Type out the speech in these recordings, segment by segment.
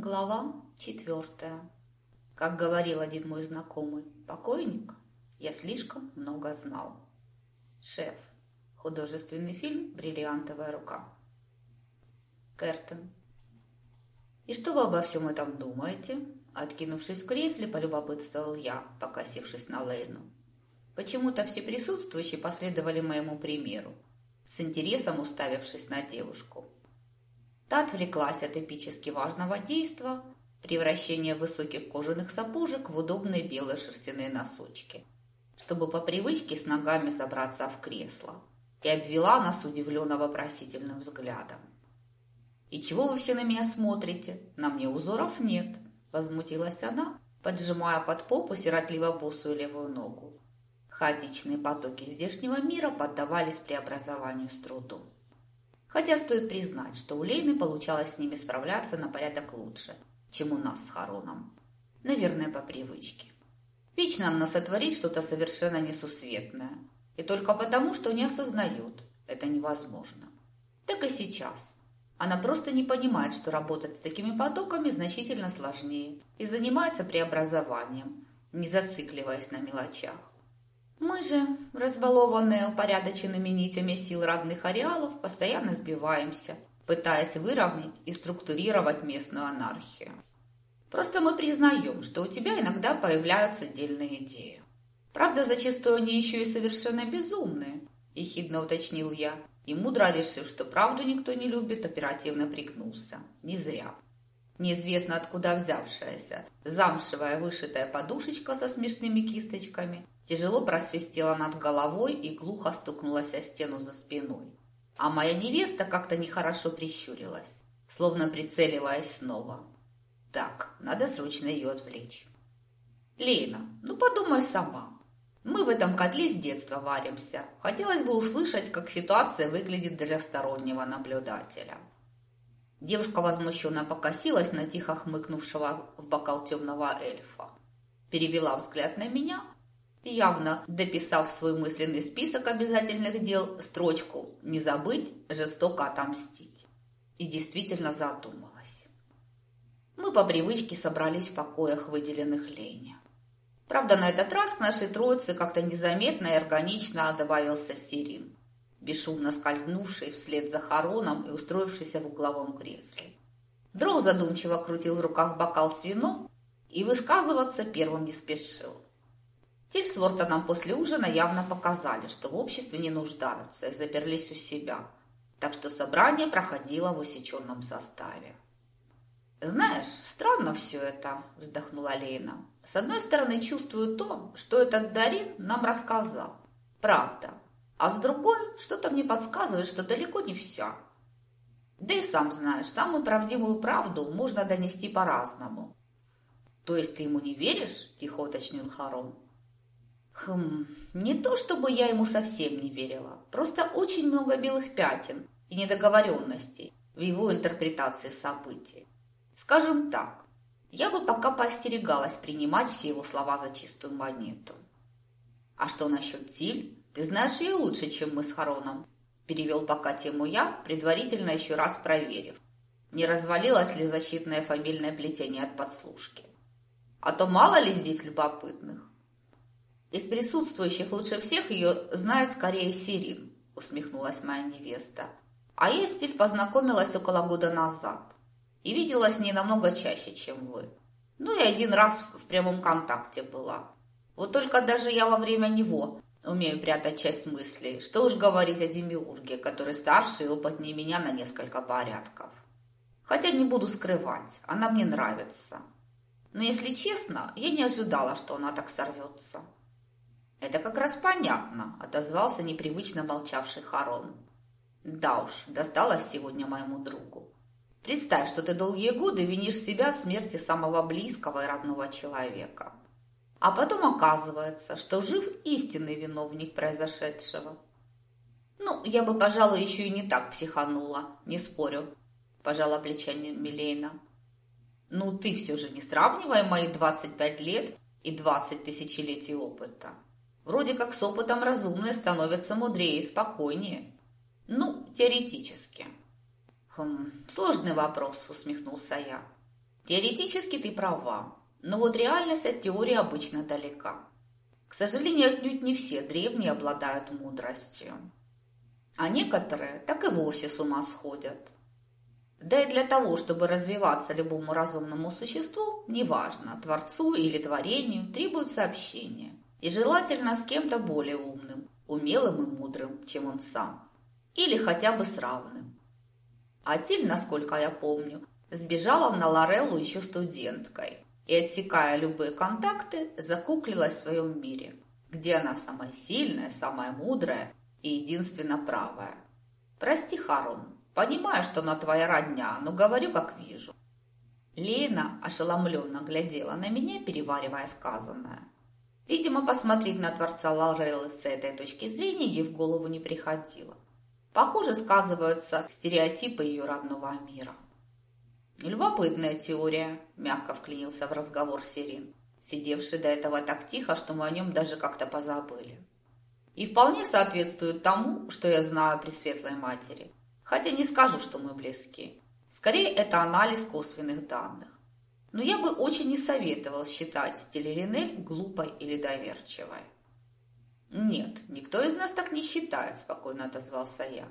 Глава четвертая. Как говорил один мой знакомый покойник, я слишком много знал. Шеф. Художественный фильм «Бриллиантовая рука». Кертон. «И что вы обо всем этом думаете?» Откинувшись в кресле, полюбопытствовал я, покосившись на Лейну. Почему-то все присутствующие последовали моему примеру, с интересом уставившись на девушку. Та отвлеклась от эпически важного действа превращения высоких кожаных сапожек в удобные белые шерстяные носочки, чтобы по привычке с ногами забраться в кресло, и обвела нас удивленно вопросительным взглядом. «И чего вы все на меня смотрите? На мне узоров нет», – возмутилась она, поджимая под попу сиротливо босую левую ногу. Хаотичные потоки здешнего мира поддавались преобразованию с трудом. Хотя стоит признать, что у Лейны получалось с ними справляться на порядок лучше, чем у нас с Хароном. Наверное, по привычке. Вечно она сотворит что-то совершенно несусветное. И только потому, что не осознает, это невозможно. Так и сейчас. Она просто не понимает, что работать с такими потоками значительно сложнее и занимается преобразованием, не зацикливаясь на мелочах. Мы же, разбалованные упорядоченными нитями сил родных ареалов, постоянно сбиваемся, пытаясь выровнять и структурировать местную анархию. Просто мы признаем, что у тебя иногда появляются отдельные идеи. Правда, зачастую они еще и совершенно безумные, ехидно уточнил я, и мудро решив, что правду никто не любит, оперативно пригнулся. Не зря. Неизвестно откуда взявшаяся, замшевая вышитая подушечка со смешными кисточками тяжело просвистела над головой и глухо стукнулась о стену за спиной. А моя невеста как-то нехорошо прищурилась, словно прицеливаясь снова. Так, надо срочно ее отвлечь. Лена, ну подумай сама. Мы в этом котле с детства варимся. Хотелось бы услышать, как ситуация выглядит для стороннего наблюдателя. Девушка возмущенно покосилась на тихо хмыкнувшего в бокал темного эльфа. Перевела взгляд на меня, явно дописав свой мысленный список обязательных дел строчку «Не забыть, жестоко отомстить». И действительно задумалась. Мы по привычке собрались в покоях, выделенных Лене. Правда, на этот раз к нашей троице как-то незаметно и органично добавился Сирин бесшумно скользнувший вслед за Хароном и устроившийся в угловом кресле. Дроу задумчиво крутил в руках бокал с вином и высказываться первым не спешил. Тиль с Вортоном после ужина явно показали, что в обществе не нуждаются и заперлись у себя, так что собрание проходило в усеченном составе. «Знаешь, странно все это», – вздохнула Лейна. «С одной стороны, чувствую то, что этот Дарин нам рассказал. Правда, а с другой, что-то мне подсказывает, что далеко не вся. Да и сам знаешь, самую правдивую правду можно донести по-разному. То есть ты ему не веришь? Тихо уточнил Харон. Хм, не то чтобы я ему совсем не верила. Просто очень много белых пятен и недоговоренностей в его интерпретации событий. Скажем так, я бы пока поостерегалась принимать все его слова за чистую монету. А что насчет Тиль? Ты знаешь ее лучше, чем мы с Хароном. Перевел пока тему я, предварительно еще раз проверив, не развалилось ли защитное фамильное плетение от подслушки. А то мало ли здесь любопытных. Из присутствующих лучше всех ее знает скорее Сирин, усмехнулась моя невеста. А я с Тиль познакомилась около года назад и видела с ней намного чаще, чем вы. Ну и один раз в прямом контакте была. Вот только даже я во время него Умею прятать часть мыслей. Что уж говорить о Демиурге, который старше и опытнее меня на несколько порядков. Хотя не буду скрывать, она мне нравится. Но если честно, я не ожидала, что она так сорвется. Это как раз понятно, отозвался непривычно молчавший Харон. Да уж, досталось сегодня моему другу. Представь, что ты долгие годы винишь себя в смерти самого близкого и родного человека. А потом оказывается, что жив истинный виновник произошедшего. Ну, я бы, пожалуй, еще и не так психанула, не спорю, пожала плечами Милейна. Ну, ты все же не сравнивай мои 25 лет и 20 тысячелетий опыта. Вроде как с опытом разумные становятся мудрее и спокойнее. Ну, теоретически. Хм, сложный вопрос, усмехнулся я. Теоретически ты права, но вот реальность от теории обычно далека. К сожалению, отнюдь не все древние обладают мудростью. А некоторые так и вовсе с ума сходят. Да и для того, чтобы развиваться любому разумному существу, неважно, творцу или творению, требуется общение. И желательно с кем-то более умным, умелым и мудрым, чем он сам. Или хотя бы с равным. Атиль, насколько я помню, сбежала на Лореллу еще студенткой и, отсекая любые контакты, закуклилась в своем мире, где она самая сильная, самая мудрая и единственно правая. Прости, Харун, Понимаю, что она твоя родня, но говорю, как вижу. Лена ошеломленно глядела на меня, переваривая сказанное. Видимо, посмотреть на Творца Лореллы с этой точки зрения ей в голову не приходило. Похоже, сказываются стереотипы ее родного мира. «Любопытная теория», – мягко вклинился в разговор Сирин, сидевший до этого так тихо, что мы о нем даже как-то позабыли. «И вполне соответствует тому, что я знаю о Пресветлой Матери. Хотя не скажу, что мы близки. Скорее, это анализ косвенных данных. Но я бы очень не советовал считать Телеринель глупой или доверчивой. «Нет, никто из нас так не считает», – спокойно отозвался я.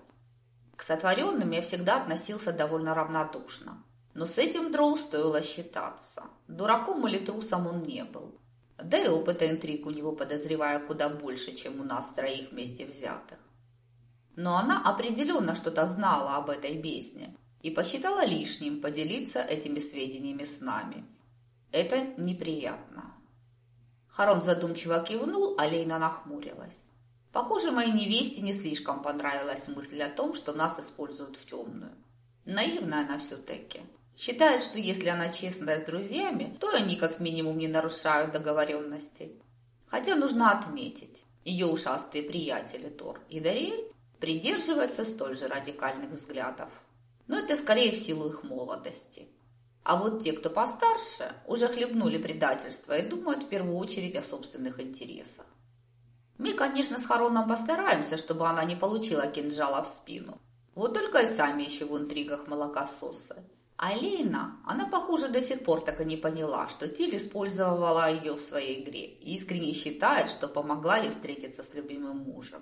К сотворенным я всегда относился довольно равнодушно. Но с этим Дроу стоило считаться. Дураком или трусом он не был. Да и опыта интриг у него, подозреваю, куда больше, чем у нас троих вместе взятых но она определенно что-то знала об этой бездне и посчитала лишним поделиться этими сведениями с нами. Это неприятно. Харон задумчиво кивнул, а Лейна нахмурилась. Похоже, моей невесте не слишком понравилась мысль о том, что нас используют в темную. Наивная она все-таки. Считает, что если она честная с друзьями, то они как минимум не нарушают договоренностей. Хотя нужно отметить, ее ушастые приятели Тор и Дариэль придерживается столь же радикальных взглядов. Но это скорее в силу их молодости. А вот те, кто постарше, уже хлебнули предательство и думают в первую очередь о собственных интересах. Мы, конечно, с Хароном постараемся, чтобы она не получила кинжала в спину. Вот только и сами еще в интригах молокососы. А Лейна, она, похоже, до сих пор так и не поняла, что Тиль использовала ее в своей игре и искренне считает, что помогла ей встретиться с любимым мужем.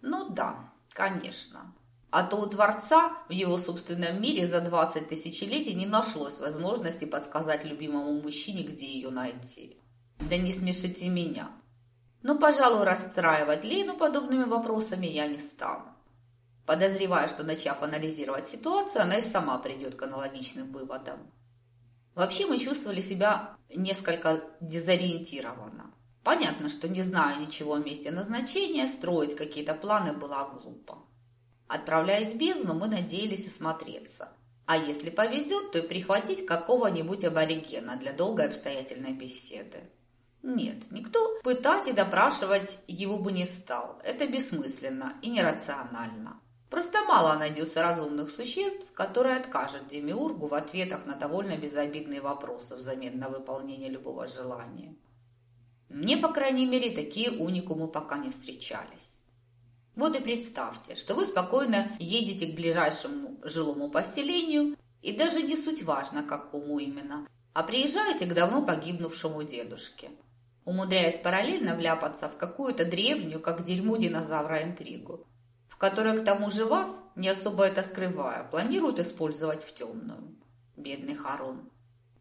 Ну да, Конечно. А то у Творца в его собственном мире за 20 тысячелетий не нашлось возможности подсказать любимому мужчине, где ее найти. Да не смешите меня. Но, пожалуй, расстраивать Лену подобными вопросами я не стану. Подозреваю, что, начав анализировать ситуацию, она и сама придет к аналогичным выводам. Вообще мы чувствовали себя несколько дезориентированно. Понятно, что не зная ничего о месте назначения, строить какие-то планы было глупо. Отправляясь в бездну, мы надеялись осмотреться. А если повезет, то и прихватить какого-нибудь аборигена для долгой обстоятельной беседы. Нет, никто пытать и допрашивать его бы не стал. Это бессмысленно и нерационально. Просто мало найдется разумных существ, которые откажут Демиургу в ответах на довольно безобидные вопросы взамен на выполнение любого желания. Мне, по крайней мере, такие уникумы пока не встречались. Вот и представьте, что вы спокойно едете к ближайшему жилому поселению, и даже не суть важно, какому именно, а приезжаете к давно погибнувшему дедушке, умудряясь параллельно вляпаться в какую-то древнюю, как дерьмо динозавра, интригу, в которой к тому же вас, не особо это скрывая, планируют использовать в темную. Бедный Харон.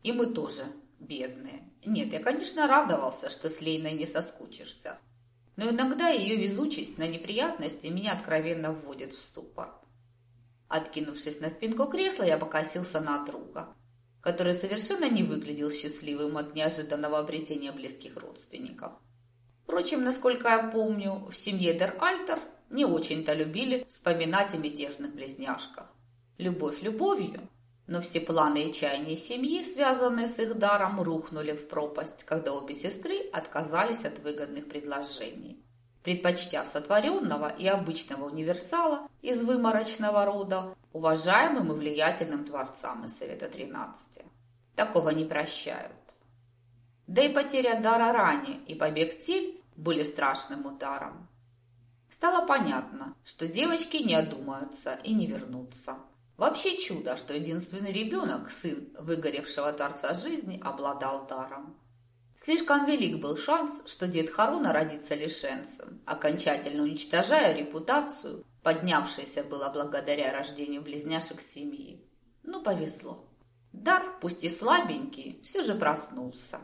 И мы тоже бедные. Нет, я, конечно, радовался, что с Лейной не соскучишься. Но иногда ее везучесть на неприятности меня откровенно вводит в ступор. Откинувшись на спинку кресла, я покосился на друга, который совершенно не выглядел счастливым от неожиданного обретения близких родственников. Впрочем, насколько я помню, в семье Дер Альтер не очень-то любили вспоминать о мятежных близняшках. Любовь любовью, но все планы и чаяния семьи, связанные с их даром, рухнули в пропасть, когда обе сестры отказались от выгодных предложений. Предпочтя сотворенного и обычного универсала из выморочного рода уважаемым и влиятельным творцам из Совета 13. Такого не прощают. Да и потеря дара ранее и побег Тиль были страшным ударом. Стало понятно, что девочки не одумаются и не вернутся. Вообще чудо, что единственный ребенок, сын выгоревшего Творца жизни, обладал даром. Слишком велик был шанс, что дед Харуна родится лишенцем, окончательно уничтожая репутацию, поднявшейся было благодаря рождению близняшек семьи. Ну, повезло. Дар, пусть и слабенький, все же проснулся.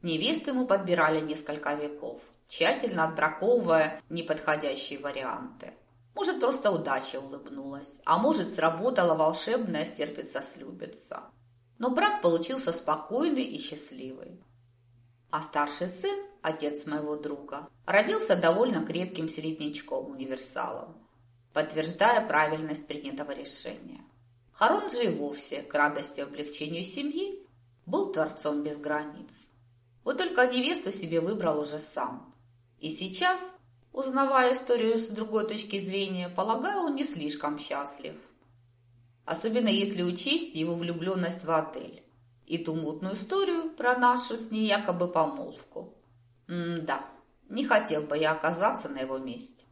Невесту ему подбирали несколько веков, тщательно отбраковывая неподходящие варианты. Может, просто удача улыбнулась, а может, сработала волшебная стерпится-слюбится. Но брак получился спокойный и счастливый. А старший сын, отец моего друга, родился довольно крепким середнячком-универсалом, подтверждая правильность принятого решения. Харон же и вовсе, к радости и облегчению семьи, был творцом без границ. Вот только невесту себе выбрал уже сам. И сейчас, узнавая историю с другой точки зрения, полагаю, он не слишком счастлив. Особенно если учесть его влюбленность в отель и ту мутную историю про нашу с ней якобы помолвку. М-да, не хотел бы я оказаться на его месте.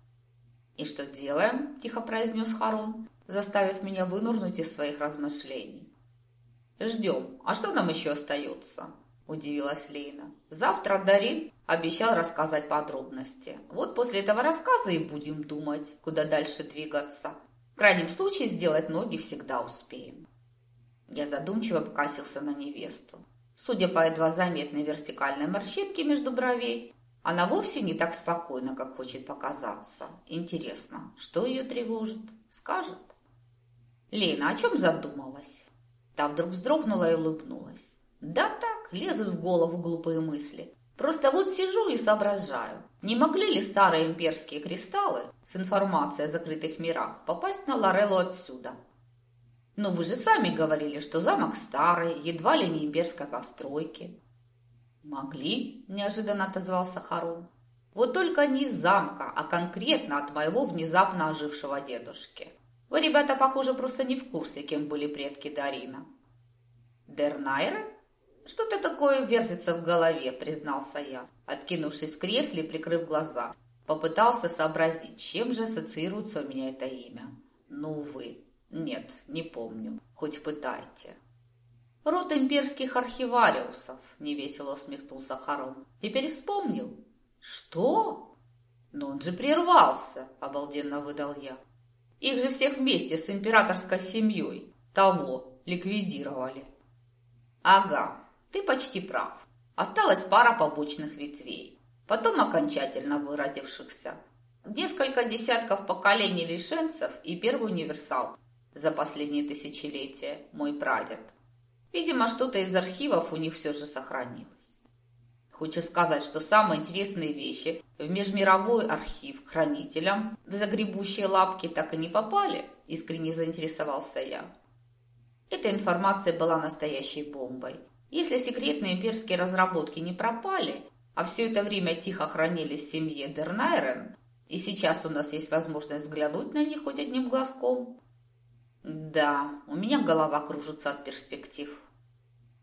«И что делаем?» – тихо произнес Харон, заставив меня вынурнуть из своих размышлений. «Ждем. А что нам еще остается?» – удивилась Лейна. «Завтра Дарин обещал рассказать подробности. Вот после этого рассказа и будем думать, куда дальше двигаться. В крайнем случае сделать ноги всегда успеем». Я задумчиво покосился на невесту. Судя по едва заметной вертикальной морщинке между бровей, она вовсе не так спокойна, как хочет показаться. Интересно, что ее тревожит? Скажет? Лена, о чем задумалась? Та вдруг вздрогнула и улыбнулась. Да так, лезут в голову глупые мысли. Просто вот сижу и соображаю, не могли ли старые имперские кристаллы с информацией о закрытых мирах попасть на Лореллу отсюда, но вы же сами говорили, что замок старый, едва ли не имперской постройки. Могли, неожиданно отозвался Харун. Вот только не из замка, а конкретно от моего внезапно ожившего дедушки. Вы, ребята, похоже, просто не в курсе, кем были предки Дарина. Дернайрен? Что-то такое вертится в голове, признался я, откинувшись в кресле и прикрыв глаза. Попытался сообразить, чем же ассоциируется у меня это имя. Ну, увы. Нет, не помню. Хоть пытайте. Род имперских архивариусов, невесело усмехнулся Харон. Теперь вспомнил. Что? Но он же прервался, обалденно выдал я. Их же всех вместе с императорской семьей того ликвидировали. Ага, ты почти прав. Осталась пара побочных ветвей, потом окончательно выродившихся. Несколько десятков поколений лишенцев и первый универсал, за последние тысячелетия, мой прадед. Видимо, что-то из архивов у них все же сохранилось. Хочешь сказать, что самые интересные вещи в межмировой архив к хранителям в загребущие лапки так и не попали? Искренне заинтересовался я. Эта информация была настоящей бомбой. Если секретные имперские разработки не пропали, а все это время тихо хранились в семье Дернайрен, и сейчас у нас есть возможность взглянуть на них хоть одним глазком, да, у меня голова кружится от перспектив.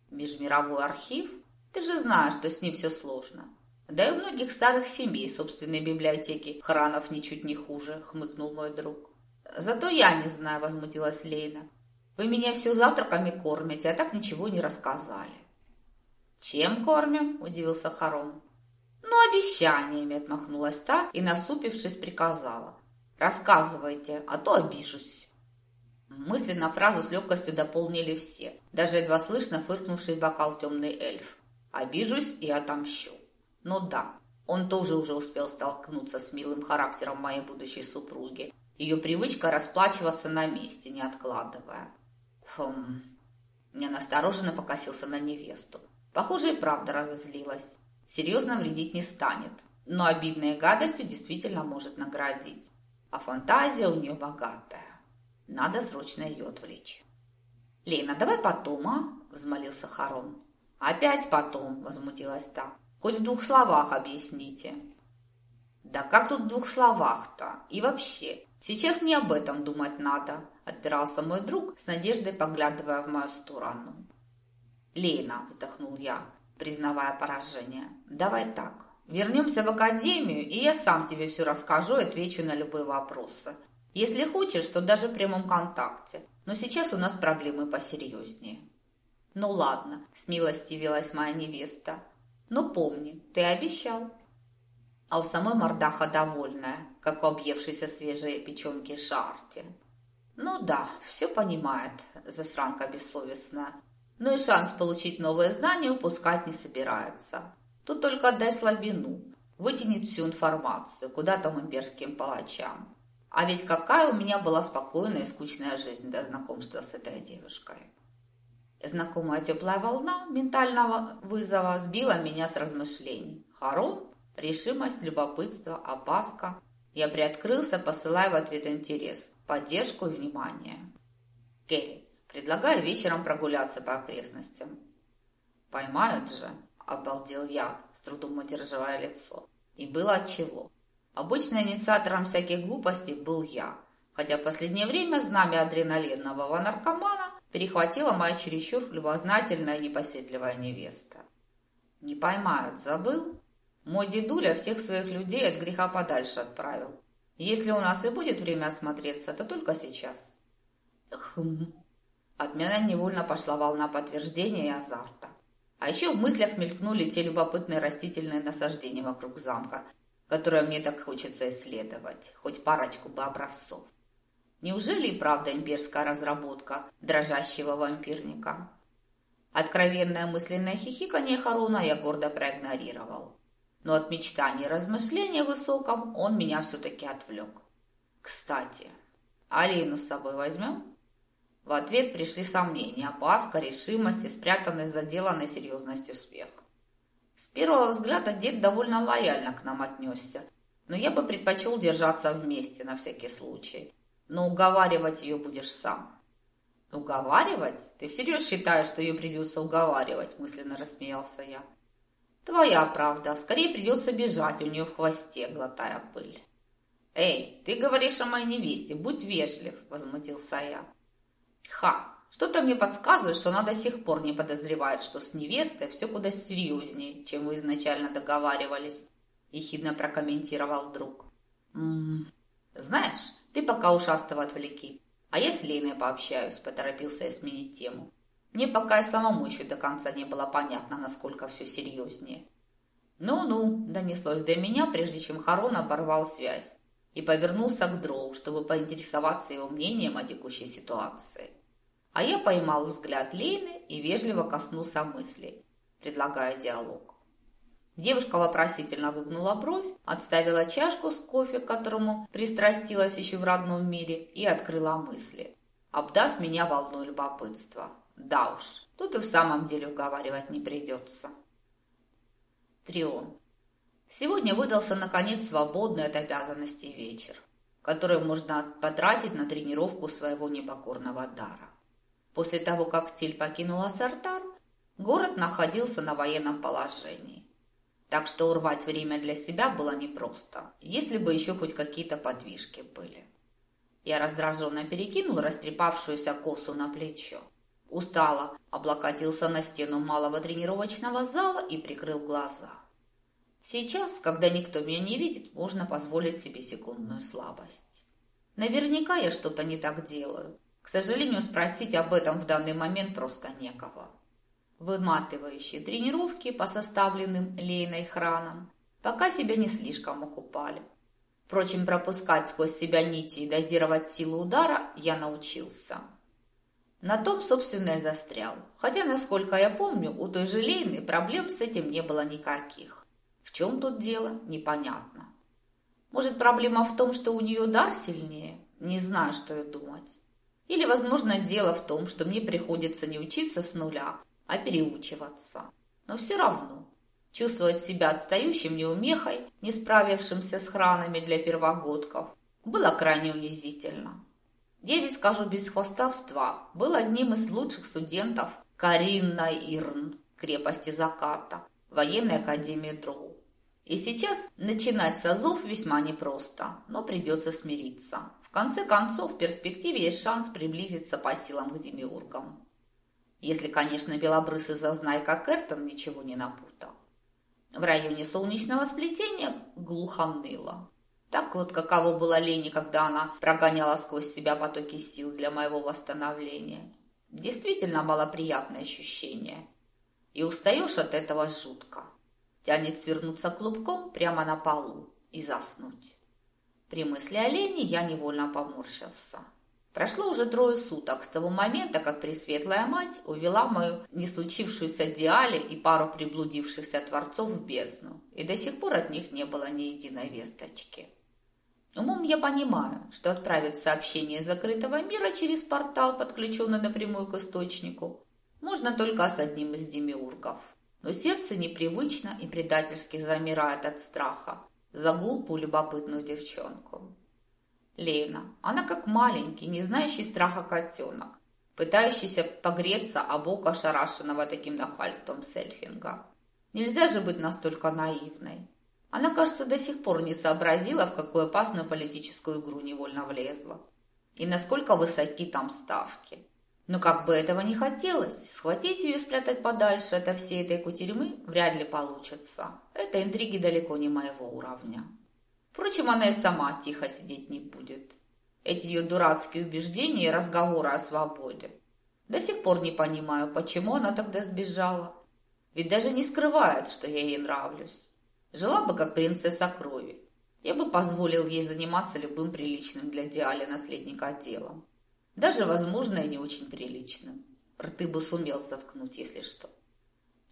Межмировой архив? Ты же знаешь, что с ним все сложно. Да и у многих старых семей собственной библиотеки хранов ничуть не хуже, хмыкнул мой друг. Зато я не знаю, возмутилась Лейна. Вы меня все завтраками кормите, а так ничего не рассказали. Чем кормим? Удивился Харон. Ну, обещаниями, отмахнулась та и, насупившись, приказала. Рассказывайте, а то обижусь. Мысленно фразу с легкостью дополнили все, даже едва слышно фыркнувший бокал темный эльф. «Обижусь и отомщу». Ну да, он тоже уже успел столкнуться с милым характером моей будущей супруги. Ее привычка расплачиваться на месте, не откладывая. Хм... Я настороженно покосился на невесту. Похоже, и правда разозлилась. Серьезно вредить не станет, но обидной гадостью действительно может наградить. А фантазия у нее богатая. Надо срочно ее отвлечь. «Лена, давай потом, а?» – взмолился Харон. «Опять потом», – возмутилась та. «Хоть в двух словах объясните». «Да как тут в двух словах-то? И вообще, сейчас не об этом думать надо», – отпирался мой друг, с надеждой поглядывая в мою сторону. «Лена», – вздохнул я, признавая поражение, – «давай так. Вернемся в академию, и я сам тебе все расскажу и отвечу на любые вопросы. Если хочешь, то даже в прямом контакте. Но сейчас у нас проблемы посерьезнее. Ну ладно, смилостивилась моя невеста. Но помни, ты обещал. А у самой мордаха довольная, как у объевшейся свежей печенки шарти. Ну да, все понимает, засранка бессовестная. Но и шанс получить новые знания упускать не собирается. Тут только отдай слабину, вытянет всю информацию, куда там имперским палачам. А ведь какая у меня была спокойная и скучная жизнь до знакомства с этой девушкой. Знакомая теплая волна ментального вызова сбила меня с размышлений. Харон, решимость, любопытство, опаска. Я приоткрылся, посылая в ответ интерес, поддержку и внимание. Керри, предлагаю вечером прогуляться по окрестностям. Поймают же, обалдел я, с трудом удерживая лицо. И было отчего. Обычно инициатором всяких глупостей был я, хотя в последнее время знамя адреналинового наркомана перехватила моя чересчур любознательная и непоседливая невеста. Не поймают, забыл? Мой дедуля всех своих людей от греха подальше отправил. Если у нас и будет время осмотреться, то только сейчас. Хм. От невольно пошла волна подтверждения и азарта. А еще в мыслях мелькнули те любопытные растительные насаждения вокруг замка, которые мне так хочется исследовать, хоть парочку бы образцов. Неужели и правда имперская разработка дрожащего вампирника? Откровенное мысленное хихиканье Харуна я гордо проигнорировал. Но от мечтаний и размышления высоком он меня все-таки отвлек. Кстати, Алину с собой возьмем? В ответ пришли сомнения, опаска, решимость и спрятанный заделанной серьезностью смех. С первого взгляда дед довольно лояльно к нам отнесся, но я бы предпочел держаться вместе на всякий случай. Но уговаривать ее будешь сам. Уговаривать? Ты всерьез считаешь, что ее придется уговаривать? Мысленно рассмеялся я. Твоя правда. Скорее придется бежать у нее в хвосте, глотая пыль. Эй, ты говоришь о моей невесте, будь вежлив, возмутился я. Ха! Что-то мне подсказывает, что она до сих пор не подозревает, что с невестой все куда серьезнее, чем вы изначально договаривались, ехидно прокомментировал друг. М -м, знаешь, ты пока ушастого отвлеки, а я с Лейной пообщаюсь, поторопился я сменить тему. Мне пока и самому еще до конца не было понятно, насколько все серьезнее. «Ну-ну», – донеслось до меня, прежде чем Харон оборвал связь и повернулся к Дроу, чтобы поинтересоваться его мнением о текущей ситуации. А я поймал взгляд Лейны и вежливо коснулся мыслей, предлагая диалог. Девушка вопросительно выгнула бровь, отставила чашку с кофе, к которому пристрастилась еще в родном мире, и открыла мысли, обдав меня волной любопытства. Да уж, тут и в самом деле уговаривать не придется. Трион. Сегодня выдался, наконец, свободный от обязанностей вечер, который можно потратить на тренировку своего непокорного дара. После того, как Тиль покинула Сартар, город находился на военном положении. Так что урвать время для себя было непросто, если бы еще хоть какие-то подвижки были. Я раздраженно перекинул растрепавшуюся косу на плечо. Устало облокотился на стену малого тренировочного зала и прикрыл глаза. Сейчас, когда никто меня не видит, можно позволить себе секундную слабость. Наверняка я что-то не так делаю. К сожалению, спросить об этом в данный момент просто некого. Выматывающие тренировки по составленным лейной хранам пока себя не слишком окупали. Впрочем, пропускать сквозь себя нити и дозировать силу удара я научился. На том, собственно, и застрял. Хотя, насколько я помню, у той же Лейны проблем с этим не было никаких чем тут дело, непонятно. Может, проблема в том, что у нее дар сильнее? Не знаю, что и думать. Или, возможно, дело в том, что мне приходится не учиться с нуля, а переучиваться. Но все равно чувствовать себя отстающим неумехой, не справившимся с хранами для первогодков, было крайне унизительно. Ведь скажу без хвостовства, был одним из лучших студентов Каринна Ирн, крепости Заката, военной академии Дроу. И сейчас начинать с азов весьма непросто, но придется смириться. В конце концов, в перспективе есть шанс приблизиться по силам к демиургам. Если, конечно, белобрысый зазнайка Кертон ничего не напутал. В районе солнечного сплетения глухо ныло. Так вот, каково было Лене, когда она прогоняла сквозь себя потоки сил для моего восстановления. Действительно малоприятное ощущение. И устаешь от этого жутко. Тянет свернуться клубком прямо на полу и заснуть. При мысли о Лене я невольно поморщился. Прошло уже трое суток с того момента, как Пресветлая Мать увела мою не случившуюся Диале и пару приблудившихся творцов в бездну, и до сих пор от них не было ни единой весточки. Умом я понимаю, что отправить сообщение из закрытого мира через портал, подключенный напрямую к источнику, можно только с одним из демиургов. Но сердце непривычно и предательски замирает от страха за глупую любопытную девчонку. Лена, она как маленький, не знающий страха котенок, пытающийся погреться об око ошарашенного таким нахальством сельфинга. Нельзя же быть настолько наивной. Она, кажется, до сих пор не сообразила, в какую опасную политическую игру невольно влезла. И насколько высоки там ставки. Но как бы этого не хотелось, схватить ее и спрятать подальше от всей этой кутерьмы вряд ли получится. Это интриги далеко не моего уровня. Впрочем, она и сама тихо сидеть не будет. Эти ее дурацкие убеждения и разговоры о свободе. До сих пор не понимаю, почему она тогда сбежала. Ведь даже не скрывает, что я ей нравлюсь. Жила бы как принцесса крови. Я бы позволил ей заниматься любым приличным для Диали наследника делом. Даже, возможно, и не очень приличным. Рты бы сумел заткнуть, если что.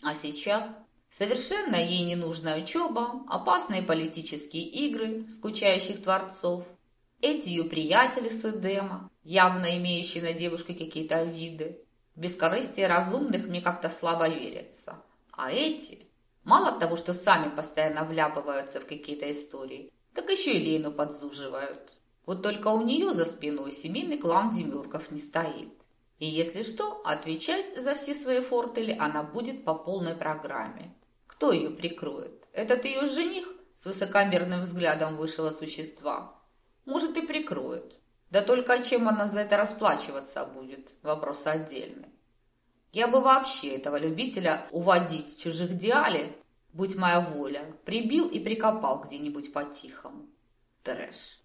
А сейчас Совершенно ей не нужна учеба, опасные политические игры скучающих творцов. Эти ее приятели с Эдема, явно имеющие на девушке какие-то виды. Бескорыстие разумных мне как-то слабо верится. А эти, мало того, что сами постоянно вляпываются в какие-то истории, так еще и Лену подзуживают. Вот только у нее за спиной семейный клан Демюрков не стоит. И если что, отвечать за все свои фортели она будет по полной программе. Кто ее прикроет? Этот ее жених с высокомерным взглядом высшего существа? Может и прикроет. Да только чем она за это расплачиваться будет? Вопрос отдельный. Я бы вообще этого любителя уводить чужих диали, будь моя воля, прибил и прикопал где-нибудь по-тихому. Трэш.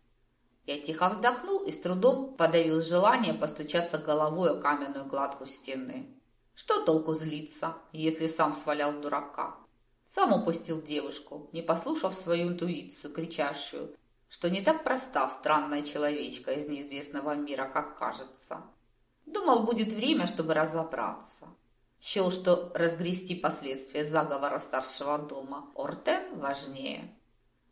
Я тихо вздохнул и с трудом подавил желание постучаться головой о каменную кладку стены. Что толку злиться, если сам свалял дурака? Сам упустил девушку, не послушав свою интуицию, кричащую, что не так проста странная человечка из неизвестного мира, как кажется. Думал, будет время, чтобы разобраться. Счел, что разгрести последствия заговора старшего дома Ортен важнее.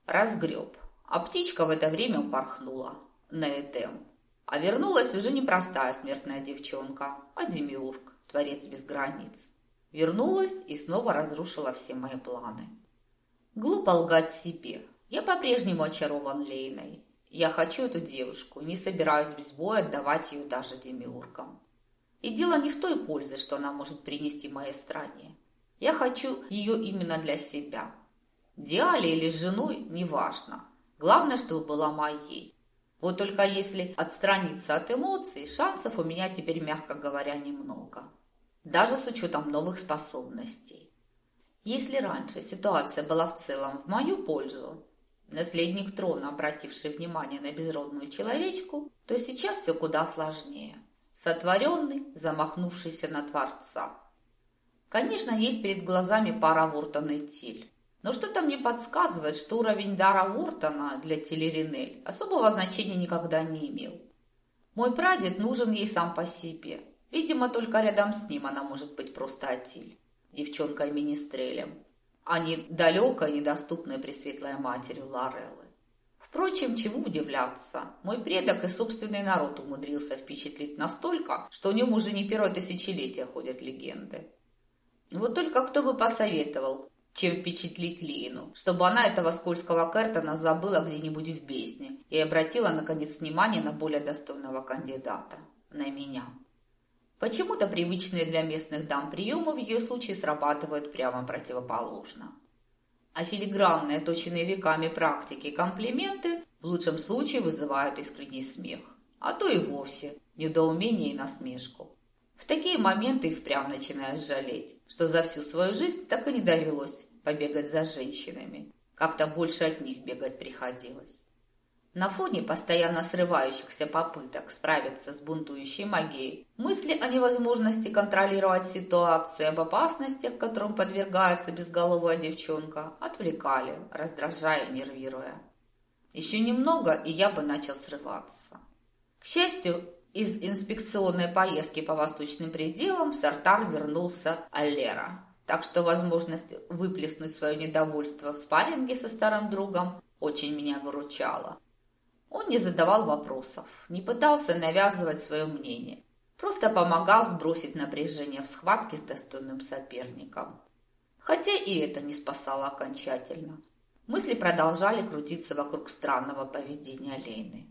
Разгреб, а птичка в это время упорхнула на Эдем. А вернулась уже не простая смертная девчонка, а демиург, творец без границ. Вернулась и снова разрушила все мои планы. Глупо лгать себе. Я по-прежнему очарован Лейной. Я хочу эту девушку, не собираюсь без боя отдавать ее даже демиургам. И дело не в той пользе, что она может принести моей стране. Я хочу ее именно для себя. Диале или с женой, неважно. Главное, чтобы была моей. Вот только если отстраниться от эмоций, шансов у меня теперь, мягко говоря, немного даже с учетом новых способностей. Если раньше ситуация была в целом в мою пользу, наследник трона, обративший внимание на безродную человечку, то сейчас все куда сложнее. Сотворенный, замахнувшийся на Творца. Конечно, есть перед глазами пара Вуртон и Тиль. Но что-то мне подсказывает, что уровень дара Вуртона для Телеринель особого значения никогда не имел. Мой прадед нужен ей сам по себе – Видимо, только рядом с ним она может быть просто Атиль, девчонкой-министрелем, а не далекой, недоступной пресветлой матерью Лореллы. Впрочем, чему удивляться? Мой предок и собственный народ умудрился впечатлить настолько, что о нем уже не первое тысячелетие ходят легенды. Вот только кто бы посоветовал, чем впечатлить Лину, чтобы она этого скользкого Кертона забыла где-нибудь в бездне и обратила, наконец, внимание на более достойного кандидата, на меня. Почему-то привычные для местных дам приемы в ее случае срабатывают прямо противоположно. А филигранные, точенные веками практики комплименты в лучшем случае вызывают искренний смех, а то и вовсе недоумение и насмешку. В такие моменты и впрямь начинаешь жалеть, что за всю свою жизнь так и не довелось побегать за женщинами. Как-то больше от них бегать приходилось. На фоне постоянно срывающихся попыток справиться с бунтующей магией, мысли о невозможности контролировать ситуацию и об опасностях, которым подвергается безголовая девчонка, отвлекали, раздражая и нервируя. Еще немного, и я бы начал срываться. К счастью, из инспекционной поездки по восточным пределам в Сартар вернулся Аллера, так что возможность выплеснуть свое недовольство в спарринге со старым другом очень меня выручала. Он не задавал вопросов, не пытался навязывать свое мнение, просто помогал сбросить напряжение в схватке с достойным соперником. Хотя и это не спасало окончательно. Мысли продолжали крутиться вокруг странного поведения Лейны.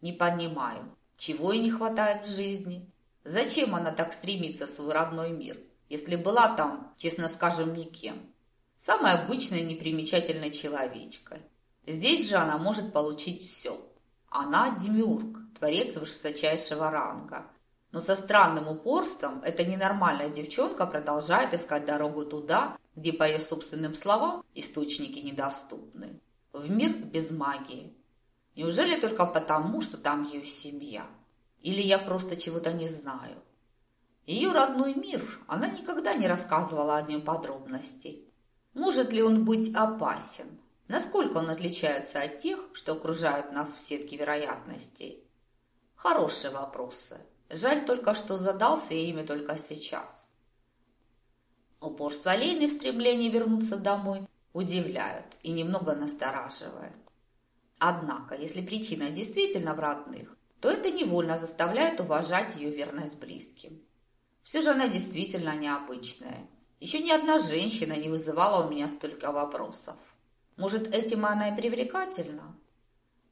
Не понимаю, чего ей не хватает в жизни? Зачем она так стремится в свой родной мир, если была там, честно скажем, никем? Самой обычной непримечательной человечкой. Здесь же она может получить все. Она демиург, творец высочайшего ранга. Но со странным упорством эта ненормальная девчонка продолжает искать дорогу туда, где, по ее собственным словам, источники недоступны. В мир без магии. Неужели только потому, что там ее семья? Или я просто чего-то не знаю? Ее родной мир, она никогда не рассказывала о нем подробностей. Может ли он быть опасен? Насколько он отличается от тех, что окружают нас в сетке вероятностей? Хорошие вопросы. Жаль только, что задался ими только сейчас. Упорство Лейны в стремлении вернуться домой удивляют и немного настораживает. Однако, если причина действительно в родных, то это невольно заставляет уважать ее верность близким. Все же она действительно необычная. Еще ни одна женщина не вызывала у меня столько вопросов. Может, этим она и привлекательна?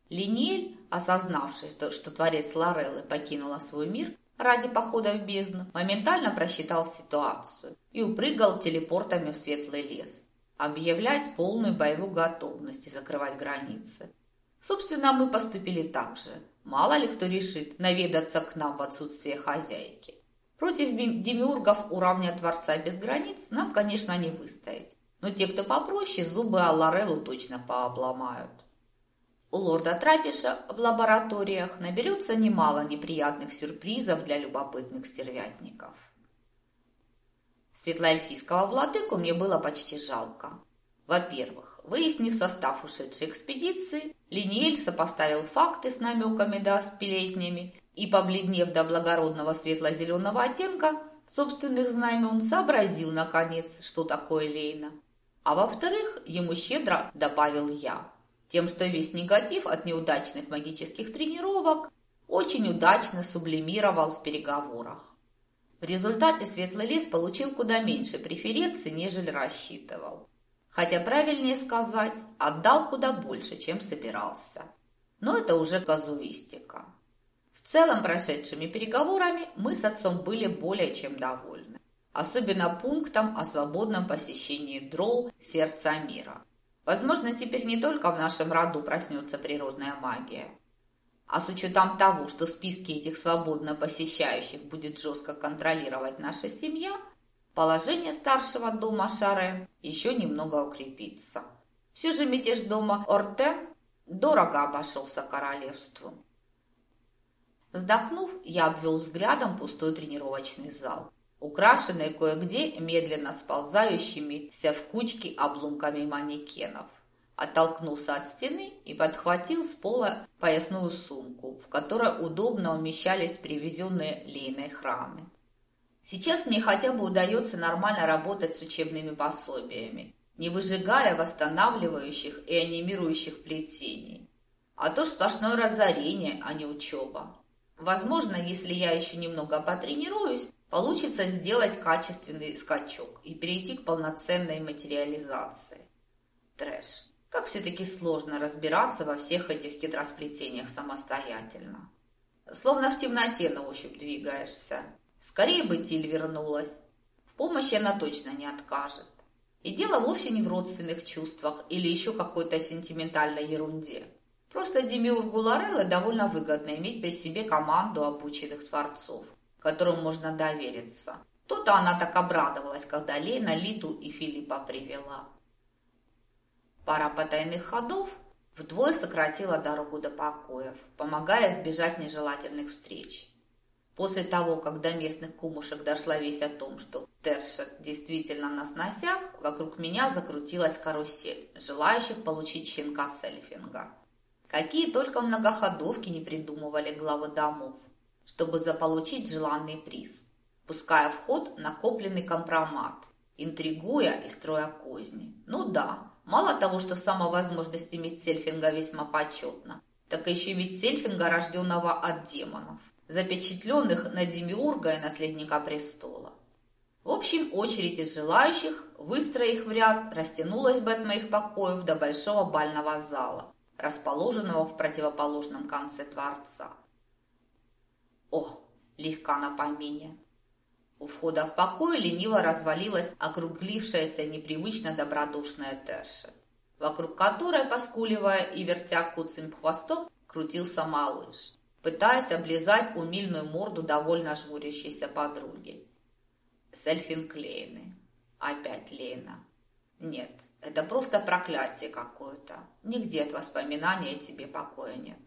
Линель, осознавший, что, что творец Лореллы покинула свой мир ради похода в бездну, моментально просчитал ситуацию и упрыгал телепортами в светлый лес, объявлять полную боевую готовность и закрывать границы. Собственно, мы поступили так же. Мало ли кто решит наведаться к нам в отсутствие хозяйки. Против демиургов уровня Творца без границ нам, конечно, не выстоять. Но те, кто попроще, зубы Аллареллу точно пообломают. У лорда Трапиша в лабораториях наберется немало неприятных сюрпризов для любопытных стервятников. Светлоэльфийского владыку мне было почти жалко. Во-первых, выяснив состав ушедшей экспедиции, Линиэль сопоставил факты с намеками да сплетнями и, побледнев до благородного светло-зеленого оттенка, собственных знамен сообразил, наконец, что такое Лейна. А во-вторых, ему щедро добавил я, тем, что весь негатив от неудачных магических тренировок очень удачно сублимировал в переговорах. В результате Светлый Лес получил куда меньше преференций, нежели рассчитывал. Хотя правильнее сказать, отдал куда больше, чем собирался. Но это уже казуистика. В целом прошедшими переговорами мы с отцом были более чем довольны особенно пунктом о свободном посещении дроу сердца мира. Возможно, теперь не только в нашем роду проснется природная магия. А с учетом того, что списки этих свободно посещающих будет жестко контролировать наша семья, положение старшего дома Шарен еще немного укрепится. Все же мятеж дома Ортен дорого обошелся королевству. Вздохнув, я обвел взглядом пустой тренировочный зал украшенные кое-где медленно сползающимися в кучки обломками манекенов. Оттолкнулся от стены и подхватил с пола поясную сумку, в которой удобно умещались привезенные лейной храны. Сейчас мне хотя бы удается нормально работать с учебными пособиями, не выжигая восстанавливающих и анимирующих плетений. А то ж сплошное разорение, а не учеба. Возможно, если я еще немного потренируюсь, получится сделать качественный скачок и перейти к полноценной материализации. Трэш. Как все-таки сложно разбираться во всех этих хитросплетениях самостоятельно. Словно в темноте на ощупь двигаешься. Скорее бы Тиль вернулась. В помощи она точно не откажет. И дело вовсе не в родственных чувствах или еще какой-то сентиментальной ерунде. Просто Демиургу Лорелло довольно выгодно иметь при себе команду обученных творцов – которым можно довериться. То-то она так обрадовалась, когда Лена Литу и Филиппа привела. Пара потайных ходов, Вдвое сократила дорогу до покоев, помогая избежать нежелательных встреч. После того, как до местных кумушек дошла весть о том, что Тершет действительно на сносях, вокруг меня закрутилась карусель, желающих получить щенка Сельфинга. Какие только многоходовки не придумывали главы домов, чтобы заполучить желанный приз, пуская в ход накопленный компромат, интригуя и строя козни. Ну да, мало того, что сама возможность иметь Сельфинга весьма почетна, так еще ведь Сельфинга, рожденного от демонов запечатленных на Демиурга и наследника престола. В общем, очередь из желающих, выстроив в ряд, растянулась бы от моих покоев до большого бального зала, расположенного в противоположном конце дворца. О, легка на помине. У входа в покой лениво развалилась округлившаяся непривычно добродушная Терша, вокруг которой, поскуливая и вертя куцым хвостом, крутился малыш пытаясь облизать умильную морду довольно жмурящейся подруги. Сельфинг Лейны. Опять Лейна. Нет, это просто проклятие какое-то. Нигде от воспоминания тебе покоя нет.